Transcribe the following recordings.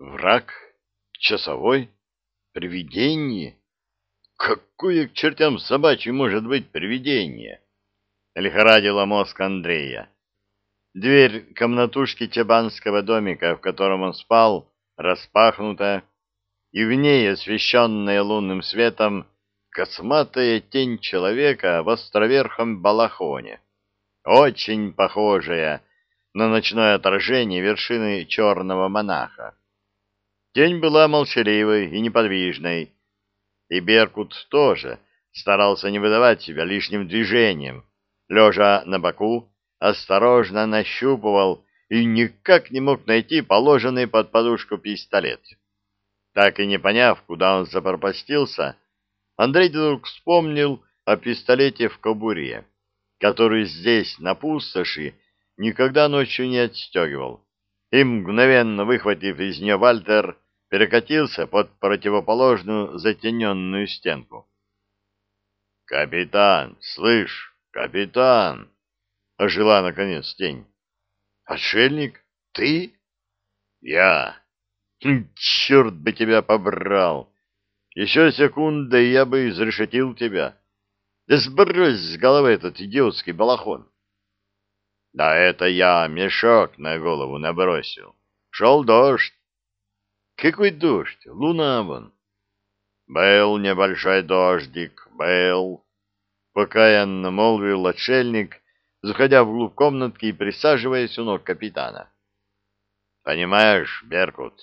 Враг? Часовой? Привидение? Какое к чертям собачьим может быть привидение? Лихорадила мозг Андрея. Дверь комнатушки чабанского домика, в котором он спал, распахнута, и в ней, освещенная лунным светом, косматая тень человека в островерхом балахоне, очень похожая на ночное отражение вершины черного монаха. Тень была молчаливой и неподвижной, и Беркут тоже старался не выдавать себя лишним движением, лежа на боку, осторожно нащупывал и никак не мог найти положенный под подушку пистолет. Так и не поняв, куда он запропастился, Андрей вдруг вспомнил о пистолете в кобуре, который здесь, на пустоши, никогда ночью не отстегивал и, мгновенно выхватив из нее Вальтер, перекатился под противоположную затененную стенку. «Капитан, слышь, капитан!» — ожила, наконец, тень. «Отшельник? Ты?» «Я!» хм, «Черт бы тебя побрал! Еще секунда, и я бы изрешетил тебя. Да сбрось с головы этот идиотский балахон!» Да это я мешок на голову набросил. Шел дождь. Какой дождь? Луна вон. Был небольшой дождик, был. Покаянно молвил отшельник, заходя вглубь комнатки и присаживаясь у ног капитана. Понимаешь, Беркут,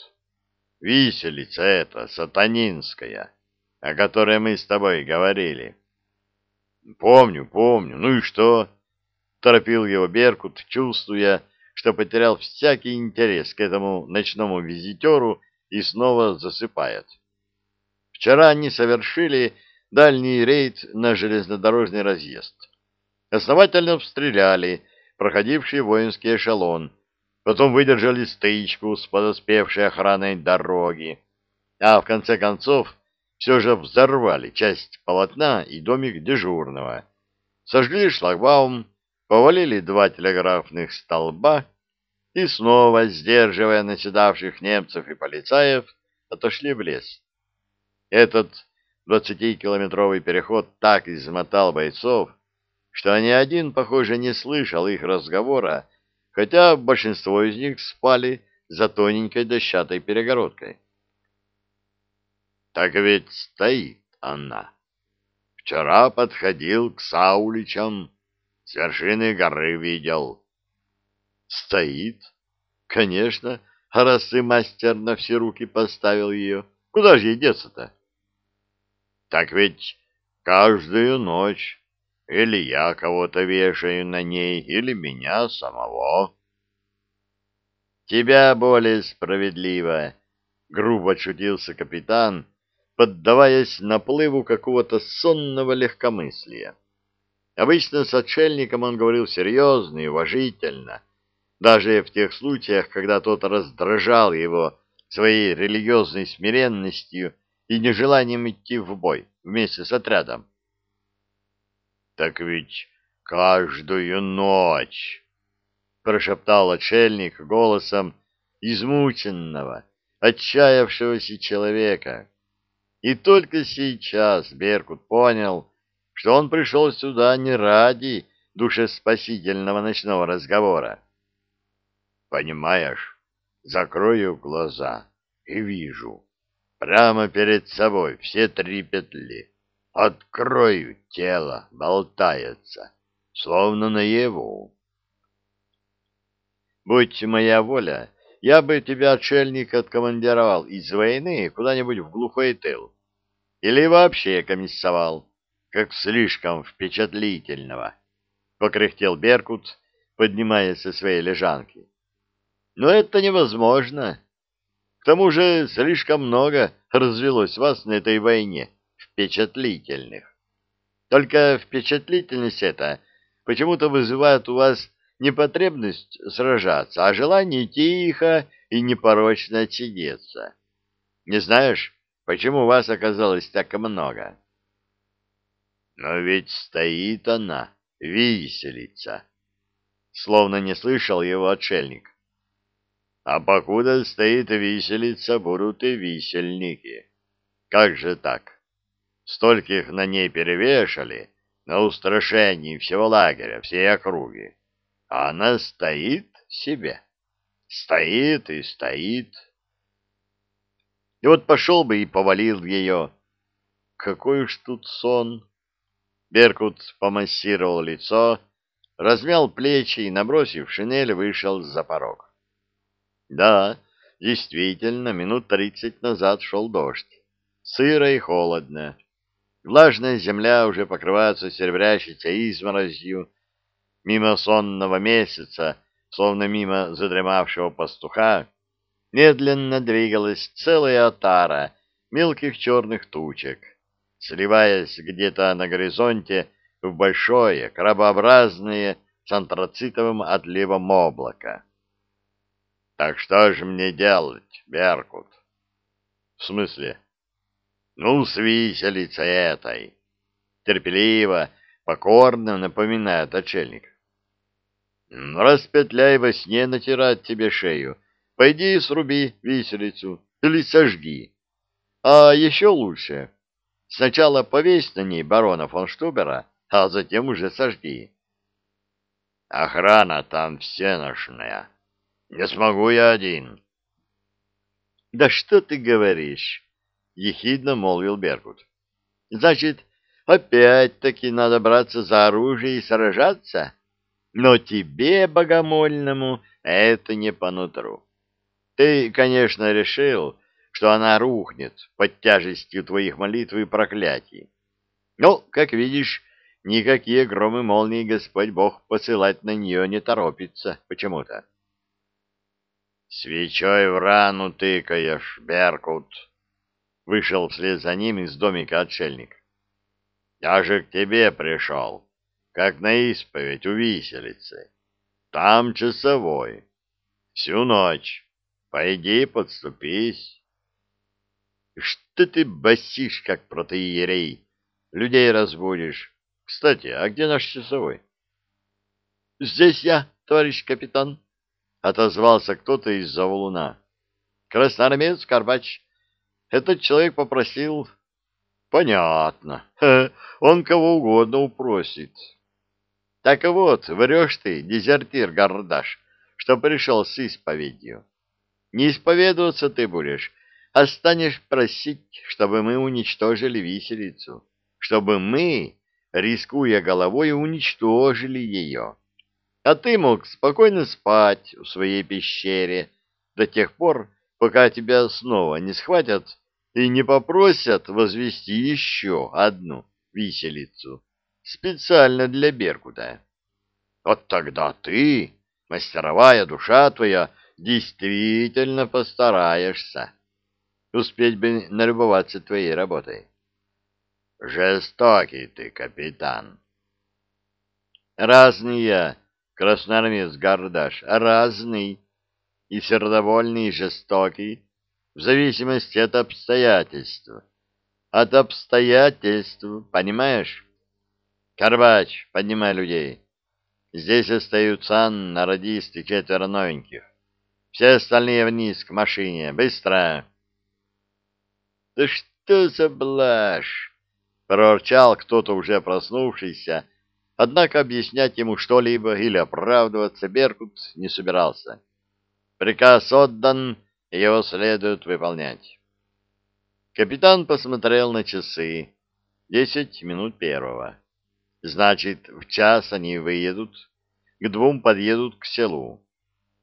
виселица эта, сатанинская, о которой мы с тобой говорили. Помню, помню. Ну и что? Торопил его Беркут, чувствуя, что потерял всякий интерес к этому ночному визитеру и снова засыпает. Вчера они совершили дальний рейд на железнодорожный разъезд. Основательно обстреляли проходивший воинский эшелон, потом выдержали стычку с подоспевшей охраной дороги, а в конце концов все же взорвали часть полотна и домик дежурного, сожгли шлагбаум, повалили два телеграфных столба и снова, сдерживая наседавших немцев и полицаев, отошли в лес. Этот двадцатикилометровый переход так измотал бойцов, что ни один, похоже, не слышал их разговора, хотя большинство из них спали за тоненькой дощатой перегородкой. Так ведь стоит она. Вчера подходил к Сауличам, с вершины горы видел. Стоит. Конечно, а раз и мастер на все руки поставил ее, куда же ей деться-то? Так ведь каждую ночь или я кого-то вешаю на ней, или меня самого. Тебя более справедливо, — грубо отшутился капитан, поддаваясь наплыву какого-то сонного легкомыслия. Обычно с отшельником он говорил серьезно и уважительно, даже в тех случаях, когда тот раздражал его своей религиозной смиренностью и нежеланием идти в бой вместе с отрядом. «Так ведь каждую ночь!» — прошептал отшельник голосом измученного, отчаявшегося человека. И только сейчас Беркут понял, что он пришел сюда не ради душеспасительного ночного разговора. Понимаешь, закрою глаза и вижу. Прямо перед собой все три петли. Открою, тело болтается, словно наяву. Будь моя воля, я бы тебя, отшельник, откомандировал из войны куда-нибудь в глухой тыл. Или вообще комиссовал как слишком впечатлительного, — покряхтел Беркут, поднимаясь со своей лежанки. — Но это невозможно. К тому же слишком много развелось вас на этой войне впечатлительных. Только впечатлительность эта почему-то вызывает у вас не потребность сражаться, а желание тихо и непорочно отсидеться. Не знаешь, почему вас оказалось так много? Но ведь стоит она, виселица. Словно не слышал его отшельник. А покуда стоит виселица, будут и висельники. Как же так? Стольких на ней перевешали, на устрашении всего лагеря, всей округи. А она стоит себе. Стоит и стоит. И вот пошел бы и повалил ее. Какой уж тут сон! Беркут помассировал лицо, размял плечи и, набросив шинель, вышел за порог. Да, действительно, минут тридцать назад шел дождь. Сыро и холодно. Влажная земля уже покрывается серебрящейся изморозью. Мимо сонного месяца, словно мимо задремавшего пастуха, медленно двигалась целая отара мелких черных тучек, сливаясь где-то на горизонте в большое, крабообразное с антрацитовым отливом облако. Так что же мне делать, Беркут? В смысле? Ну, с виселицей этой. Терпеливо, покорно напоминает отшельник. Распетляй во сне натирать тебе шею. Пойди и сруби виселицу или сожги. А еще лучше. Сначала повесь на ней барона фон Штубера, а затем уже сожги. Охрана там всеношная. Не смогу я один. — Да что ты говоришь? — ехидно молвил Беркут. — Значит, опять-таки надо браться за оружие и сражаться? Но тебе, богомольному, это не по нутру. Ты, конечно, решил, что она рухнет под тяжестью твоих молитв и проклятий. Но, как видишь, никакие громы молнии Господь Бог посылать на нее не торопится почему-то. Свечой в рану тыкаешь, Беркут. Вышел вслед за ним из домика отшельник. Я же к тебе пришел, как на исповедь у виселицы. Там часовой. Всю ночь. Пойди, подступись. Что ты басишь, как протеерей? Людей разбудишь. Кстати, а где наш часовой? Здесь я, товарищ капитан. — отозвался кто-то из-за валуна. — Красноармеец Карбач. Этот человек попросил... — Понятно. Он кого угодно упросит. — Так вот, врешь ты, дезертир Гардаш, что пришел с исповедью. Не исповедоваться ты будешь, а станешь просить, чтобы мы уничтожили виселицу, чтобы мы, рискуя головой, уничтожили ее а ты мог спокойно спать в своей пещере до тех пор, пока тебя снова не схватят и не попросят возвести еще одну виселицу специально для Беркута. Вот тогда ты, мастеровая душа твоя, действительно постараешься. Успеть бы налюбоваться твоей работой. Жестокий ты, капитан. Разные красноармеец Гардаш, разный, и сердовольный, и жестокий, в зависимости от обстоятельств. От обстоятельств, понимаешь? Карбач, поднимай людей. Здесь остаются Анна, радисты, четверо новеньких. Все остальные вниз, к машине. Быстро! — Да что за блажь! — проворчал кто-то уже проснувшийся, — Однако объяснять ему что-либо или оправдываться Беркут не собирался. Приказ отдан, его следует выполнять. Капитан посмотрел на часы. Десять минут первого. Значит, в час они выедут, к двум подъедут к селу.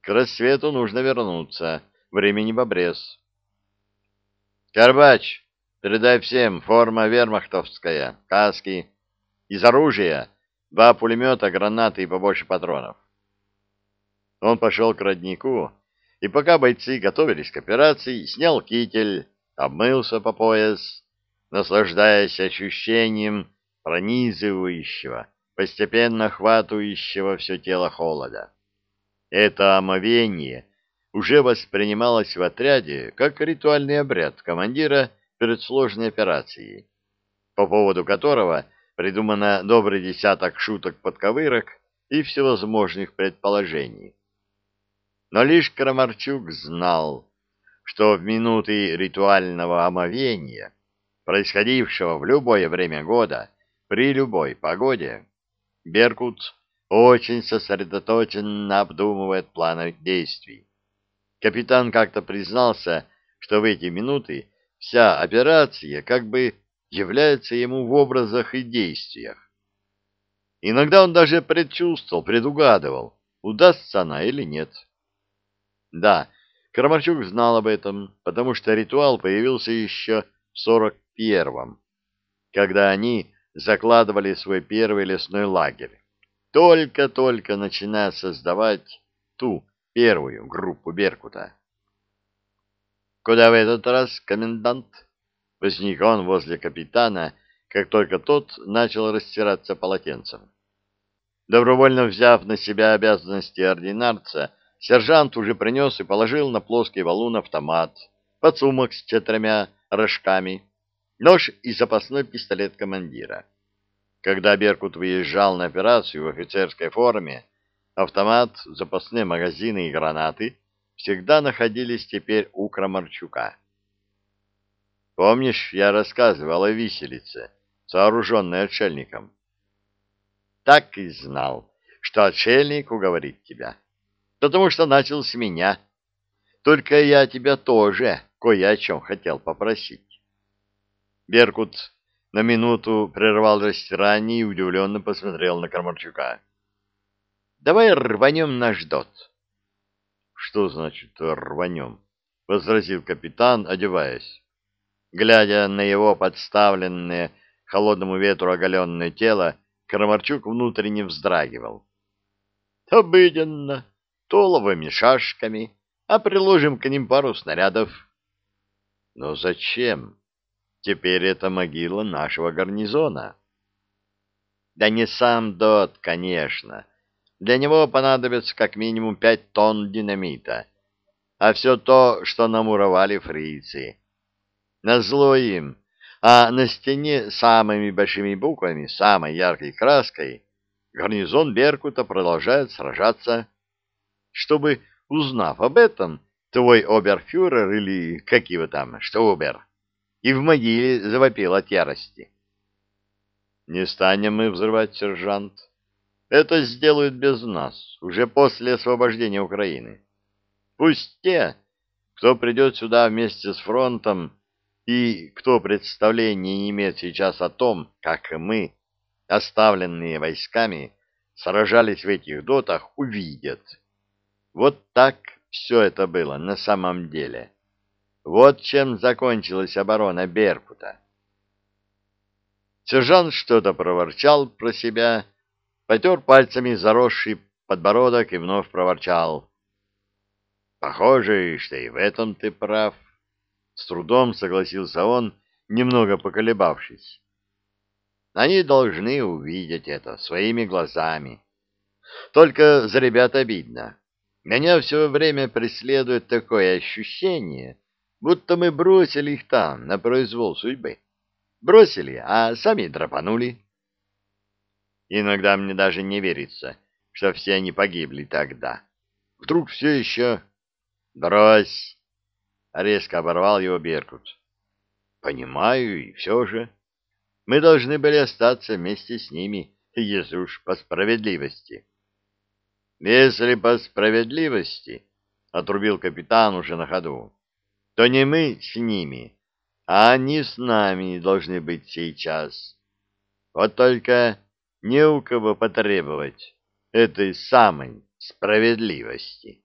К рассвету нужно вернуться. Времени в обрез. Карбач, передай всем, форма вермахтовская, каски. Из оружия Два пулемета, гранаты и побольше патронов. Он пошел к роднику, и пока бойцы готовились к операции, снял китель, обмылся по пояс, наслаждаясь ощущением пронизывающего, постепенно охватывающего все тело холода. Это омовение уже воспринималось в отряде как ритуальный обряд командира перед сложной операцией, по поводу которого придумано добрый десяток шуток-подковырок и всевозможных предположений. Но лишь Крамарчук знал, что в минуты ритуального омовения, происходившего в любое время года, при любой погоде, Беркут очень сосредоточенно обдумывает планы действий. Капитан как-то признался, что в эти минуты вся операция как бы является ему в образах и действиях. Иногда он даже предчувствовал, предугадывал, удастся она или нет. Да, Крамарчук знал об этом, потому что ритуал появился еще в сорок первом, когда они закладывали свой первый лесной лагерь, только-только начиная создавать ту первую группу Беркута. «Куда в этот раз, комендант?» Возник он возле капитана, как только тот начал растираться полотенцем. Добровольно взяв на себя обязанности ординарца, сержант уже принес и положил на плоский валун автомат, подсумок с четырьмя рожками, нож и запасной пистолет командира. Когда Беркут выезжал на операцию в офицерской форме, автомат, запасные магазины и гранаты всегда находились теперь у Крамарчука. Помнишь, я рассказывал о виселице, сооруженной отшельником? Так и знал, что отшельник уговорит тебя, потому что начал с меня. Только я тебя тоже кое о чем хотел попросить. Беркут на минуту прервал растирание и удивленно посмотрел на Крамарчука. — Давай рванем наш дот. — Что значит рванем? — возразил капитан, одеваясь. Глядя на его подставленное холодному ветру оголенное тело, Крамарчук внутренне вздрагивал. — Обыденно, толовыми шашками, а приложим к ним пару снарядов. — Но зачем? Теперь это могила нашего гарнизона. — Да не сам Дот, конечно. Для него понадобится как минимум пять тонн динамита, а все то, что намуровали фрицы назло им, а на стене самыми большими буквами, самой яркой краской, гарнизон Беркута продолжает сражаться. Чтобы, узнав об этом, твой оберфюрер или как его там, что обер, и в могиле завопил от ярости. Не станем мы взрывать, сержант. Это сделают без нас, уже после освобождения Украины. Пусть те, кто придет сюда вместе с фронтом, и кто представления не имеет сейчас о том, как мы, оставленные войсками, сражались в этих дотах, увидят. Вот так все это было на самом деле. Вот чем закончилась оборона Беркута. Сержант что-то проворчал про себя, потер пальцами заросший подбородок и вновь проворчал. «Похоже, что и в этом ты прав. С трудом согласился он, немного поколебавшись. Они должны увидеть это своими глазами. Только за ребят обидно. Меня все время преследует такое ощущение, будто мы бросили их там, на произвол судьбы. Бросили, а сами драпанули. Иногда мне даже не верится, что все они погибли тогда. Вдруг все еще... Брось! Резко оборвал его Беркут. Понимаю, и все же. Мы должны были остаться вместе с ними, если уж по справедливости. Если по справедливости, отрубил капитан уже на ходу, то не мы с ними, а они с нами должны быть сейчас. Вот только не у кого потребовать этой самой справедливости.